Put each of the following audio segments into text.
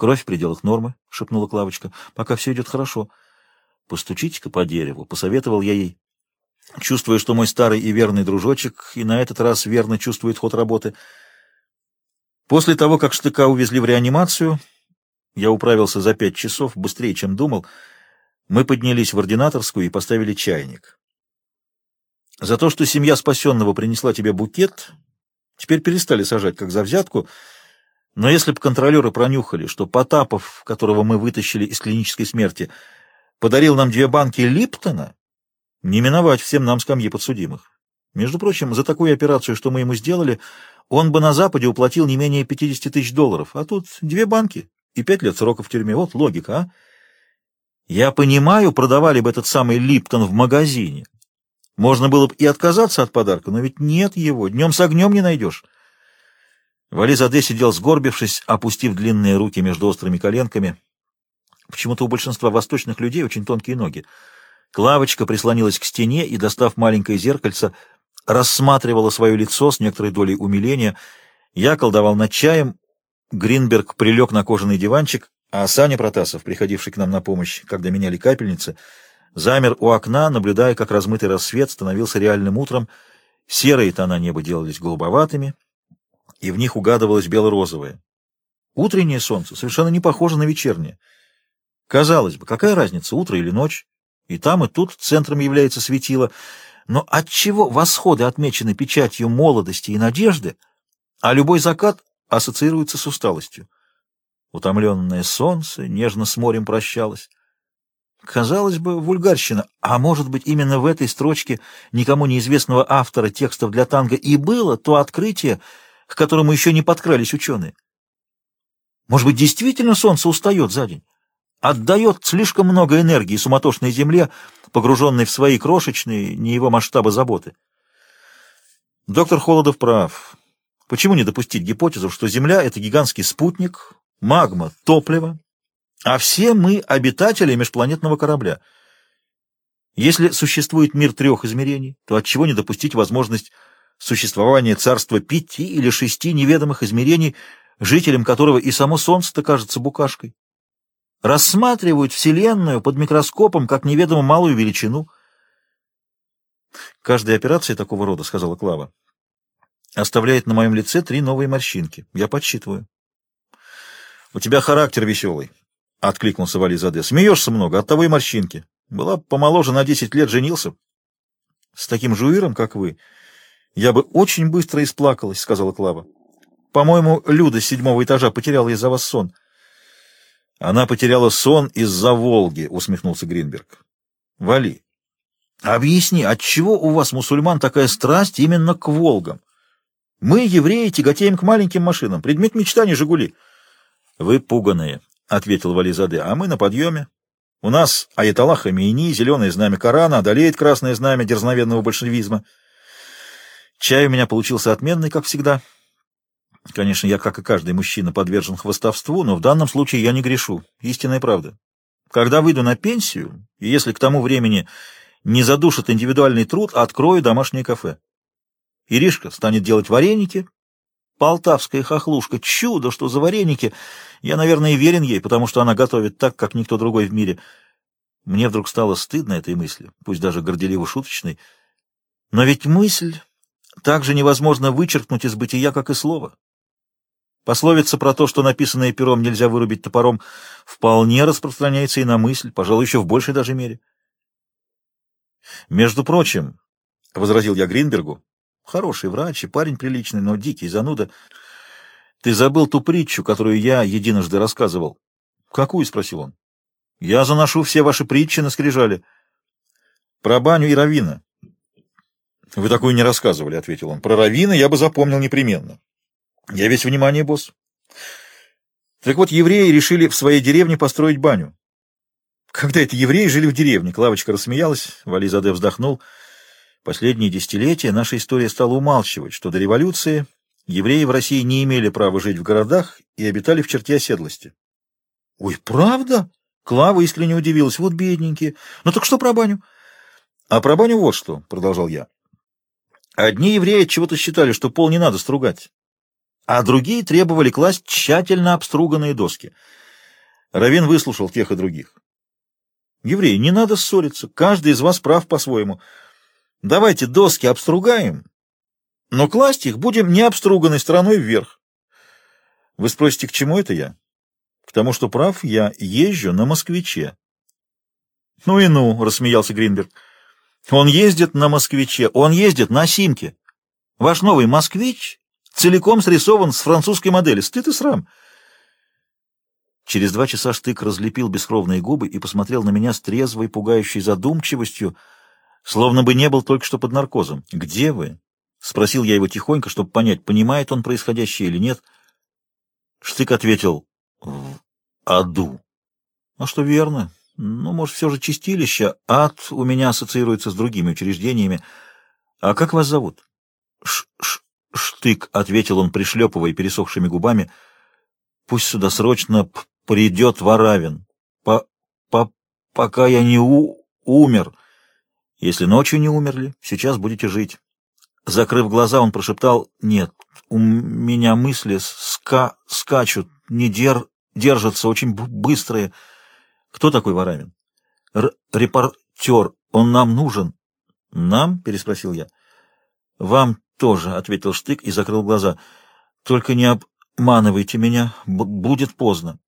Кровь в пределах нормы, — шепнула Клавочка. Пока все идет хорошо. Постучите-ка по дереву, — посоветовал я ей. Чувствуя, что мой старый и верный дружочек и на этот раз верно чувствует ход работы. После того, как штыка увезли в реанимацию, я управился за пять часов, быстрее, чем думал, мы поднялись в ординаторскую и поставили чайник. За то, что семья спасенного принесла тебе букет, теперь перестали сажать как за взятку, но если бы контролеры пронюхали, что Потапов, которого мы вытащили из клинической смерти, подарил нам две банки Липтона, не миновать всем нам скамьи подсудимых. Между прочим, за такую операцию, что мы ему сделали, он бы на Западе уплатил не менее 50 тысяч долларов, а тут две банки и пять лет срока в тюрьме. Вот логика, а? Я понимаю, продавали бы этот самый Липтон в магазине. Можно было бы и отказаться от подарка, но ведь нет его, днем с огнем не найдешь. Вализаде сидел сгорбившись, опустив длинные руки между острыми коленками. Почему-то у большинства восточных людей очень тонкие ноги. Клавочка прислонилась к стене и, достав маленькое зеркальце, рассматривала свое лицо с некоторой долей умиления. Я колдовал над чаем, Гринберг прилег на кожаный диванчик, а Саня Протасов, приходивший к нам на помощь, когда меняли капельницы, замер у окна, наблюдая, как размытый рассвет становился реальным утром, серые тона неба делались голубоватыми — и в них угадывалось бело-розовое. Утреннее солнце совершенно не похоже на вечернее. Казалось бы, какая разница, утро или ночь? И там, и тут центром является светило. Но отчего восходы отмечены печатью молодости и надежды, а любой закат ассоциируется с усталостью? Утомленное солнце нежно с морем прощалось. Казалось бы, вульгарщина, а может быть, именно в этой строчке никому неизвестного автора текстов для танго и было то открытие, к которому еще не подкрались ученые. Может быть, действительно солнце устает за день? Отдает слишком много энергии суматошной Земле, погруженной в свои крошечные, не его масштаба заботы. Доктор Холодов прав. Почему не допустить гипотезу, что Земля — это гигантский спутник, магма — топливо, а все мы — обитатели межпланетного корабля? Если существует мир трех измерений, то отчего не допустить возможность существование царства пяти или шести неведомых измерений, жителям которого и само Солнце-то кажется букашкой. Рассматривают Вселенную под микроскопом как неведомо малую величину. Каждая операция такого рода, — сказала Клава, — оставляет на моем лице три новые морщинки. Я подсчитываю. — У тебя характер веселый, — откликнулся Вализаде. — Смеешься много, оттого и морщинки. Была помоложе на десять лет, женился. — С таким жуиром, как вы, — «Я бы очень быстро исплакалась», — сказала Клава. «По-моему, Люда с седьмого этажа потеряла из-за вас сон». «Она потеряла сон из-за Волги», — усмехнулся Гринберг. «Вали, объясни, отчего у вас, мусульман, такая страсть именно к Волгам? Мы, евреи, тяготеем к маленьким машинам. Предмет мечтаний — «Жигули». «Вы пуганые», — ответил Вализаде, — «а мы на подъеме. У нас Аятоллах Хамейни, зеленое знамя Корана, одолеет красное знамя дерзновенного большевизма». Чай у меня получился отменный, как всегда. Конечно, я, как и каждый мужчина, подвержен хвостовству, но в данном случае я не грешу. Истинная правда. Когда выйду на пенсию, и если к тому времени не задушит индивидуальный труд, открою домашнее кафе. Иришка станет делать вареники. Полтавская хохлушка. Чудо, что за вареники. Я, наверное, верен ей, потому что она готовит так, как никто другой в мире. Мне вдруг стало стыдно этой мысли, пусть даже горделиво-шуточной. Но ведь мысль так же невозможно вычеркнуть из бытия, как и слово. Пословица про то, что написанное пером нельзя вырубить топором, вполне распространяется и на мысль, пожалуй, еще в большей даже мере. «Между прочим», — возразил я Гринбергу, — «хороший врач и парень приличный, но дикий зануда. Ты забыл ту притчу, которую я единожды рассказывал». «Какую?» — спросил он. «Я заношу все ваши притчи на скрижали». «Про баню и равина. — Вы такую не рассказывали, — ответил он. — Про равина я бы запомнил непременно. — Я весь внимание, босс. Так вот, евреи решили в своей деревне построить баню. Когда это евреи жили в деревне? Клавочка рассмеялась, Вализаде вздохнул. Последние десятилетия наша история стала умалчивать, что до революции евреи в России не имели права жить в городах и обитали в черте оседлости. — Ой, правда? Клава искренне удивилась. Вот бедненькие. Ну так что про баню? — А про баню вот что, — продолжал я. Одни евреи чего-то считали, что пол не надо стругать, а другие требовали класть тщательно обструганные доски. Равин выслушал тех и других. Евреи, не надо ссориться, каждый из вас прав по-своему. Давайте доски обстругаем, но класть их будем не обструганной стороной вверх. Вы спросите, к чему это я? К тому, что прав я езжу на москвиче. Ну и ну, рассмеялся Гринберг. Он ездит на москвиче, он ездит на симке. Ваш новый москвич целиком срисован с французской модели. Стыд и срам. Через два часа Штык разлепил бескровные губы и посмотрел на меня с трезвой, пугающей задумчивостью, словно бы не был только что под наркозом. «Где вы?» — спросил я его тихонько, чтобы понять, понимает он происходящее или нет. Штык ответил «В аду». «А что верно? Ну, может, все же чистилище. Ад у меня ассоциируется с другими учреждениями. А как вас зовут?» Ш -ш «Штык», — ответил он, пришлепывая пересохшими губами. «Пусть сюда срочно придет Варавин. По, по, пока я не у, умер. Если ночью не умерли, сейчас будете жить. Закрыв глаза, он прошептал, «Нет, у меня мысли ска скачут, не дер держатся, очень быстрые. Кто такой Варавин?» Р «Репортер, он нам нужен». «Нам?» — переспросил я. «Вам тоже», — ответил Штык и закрыл глаза. «Только не обманывайте меня, будет поздно».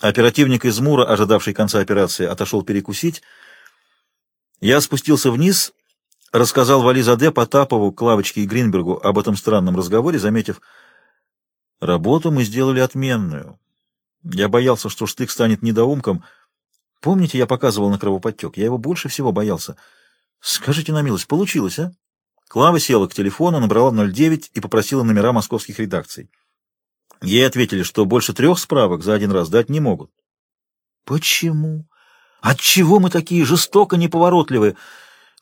Оперативник из Мура, ожидавший конца операции, отошел перекусить. Я спустился вниз, рассказал Вализаде, Потапову, Клавочке и Гринбергу об этом странном разговоре, заметив, работу мы сделали отменную. Я боялся, что Штык станет недоумком. Помните, я показывал на кровоподтек? Я его больше всего боялся. Скажите на милость, получилось, а? Клава села к телефону, набрала 09 и попросила номера московских редакций. Ей ответили, что больше трех справок за один раз дать не могут. Почему? Отчего мы такие жестоко неповоротливые?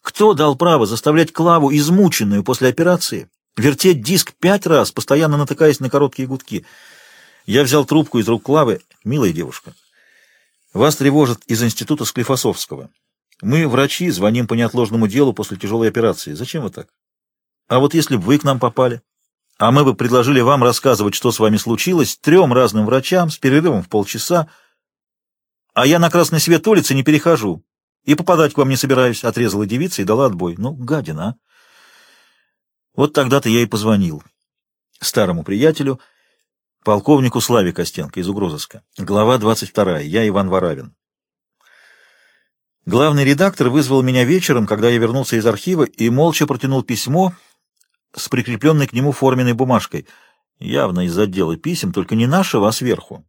Кто дал право заставлять Клаву, измученную после операции, вертеть диск пять раз, постоянно натыкаясь на короткие гудки? Я взял трубку из рук Клавы. «Милая девушка, вас тревожит из института Склифосовского. Мы, врачи, звоним по неотложному делу после тяжелой операции. Зачем вы так? А вот если бы вы к нам попали?» а мы бы предложили вам рассказывать, что с вами случилось, трем разным врачам с перерывом в полчаса, а я на красный свет улицы не перехожу и попадать к вам не собираюсь, — отрезала девица и дала отбой. Ну, гадина, а! Вот тогда-то я и позвонил старому приятелю, полковнику Славе Костенко из угрозыска. Глава 22. Я Иван Варавин. Главный редактор вызвал меня вечером, когда я вернулся из архива, и молча протянул письмо — с прикрепленной к нему форменной бумажкой, явно из отдела писем, только не нашего, а сверху.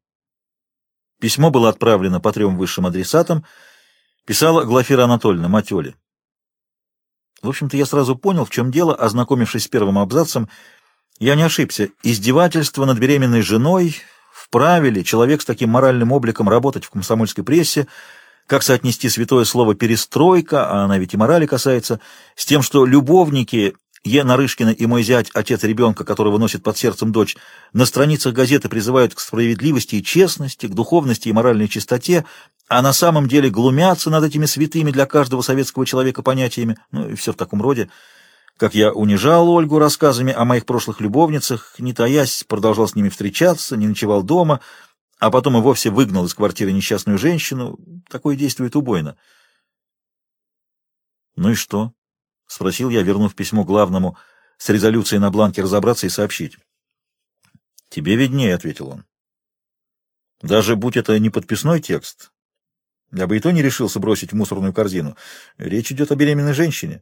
Письмо было отправлено по трем высшим адресатам, писала Глафира Анатольевна, мать Оли. В общем-то, я сразу понял, в чем дело, ознакомившись с первым абзацем. Я не ошибся. Издевательство над беременной женой вправе ли человек с таким моральным обликом работать в комсомольской прессе, как соотнести святое слово «перестройка», а она ведь и морали касается, с тем, что любовники Е. Нарышкина и мой зять, отец ребенка, которого носит под сердцем дочь, на страницах газеты призывают к справедливости и честности, к духовности и моральной чистоте, а на самом деле глумятся над этими святыми для каждого советского человека понятиями, ну и все в таком роде. Как я унижал Ольгу рассказами о моих прошлых любовницах, не таясь, продолжал с ними встречаться, не ночевал дома, а потом и вовсе выгнал из квартиры несчастную женщину. Такое действует убойно. Ну и что? — спросил я, вернув письмо главному с резолюцией на бланке разобраться и сообщить. — Тебе виднее, — ответил он. — Даже будь это не подписной текст, я бы и то не решился бросить в мусорную корзину. Речь идет о беременной женщине.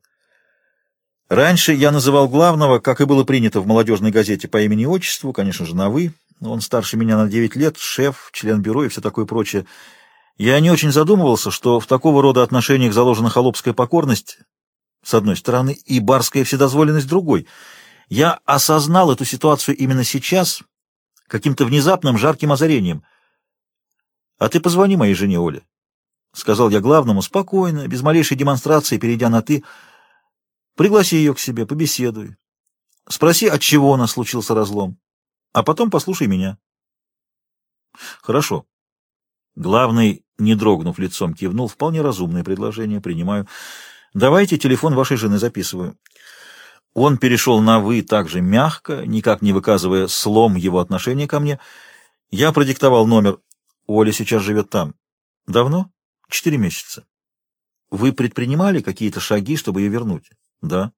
Раньше я называл главного, как и было принято в молодежной газете, по имени и отчеству, конечно же, на «вы». Он старше меня на 9 лет, шеф, член бюро и все такое прочее. Я не очень задумывался, что в такого рода отношениях заложена холопская покорность, с одной стороны, и барская вседозволенность другой. Я осознал эту ситуацию именно сейчас, каким-то внезапным жарким озарением. — А ты позвони моей жене Оле, — сказал я главному, спокойно, без малейшей демонстрации, перейдя на «ты». Пригласи ее к себе, побеседуй. Спроси, от чего у нас случился разлом, а потом послушай меня. — Хорошо. Главный, не дрогнув лицом, кивнул. Вполне разумное предложение, принимаю. Давайте телефон вашей жены записываю. Он перешел на «вы» также мягко, никак не выказывая слом его отношения ко мне. Я продиктовал номер Оля сейчас живет там. Давно? Четыре месяца. Вы предпринимали какие-то шаги, чтобы ее вернуть? Да.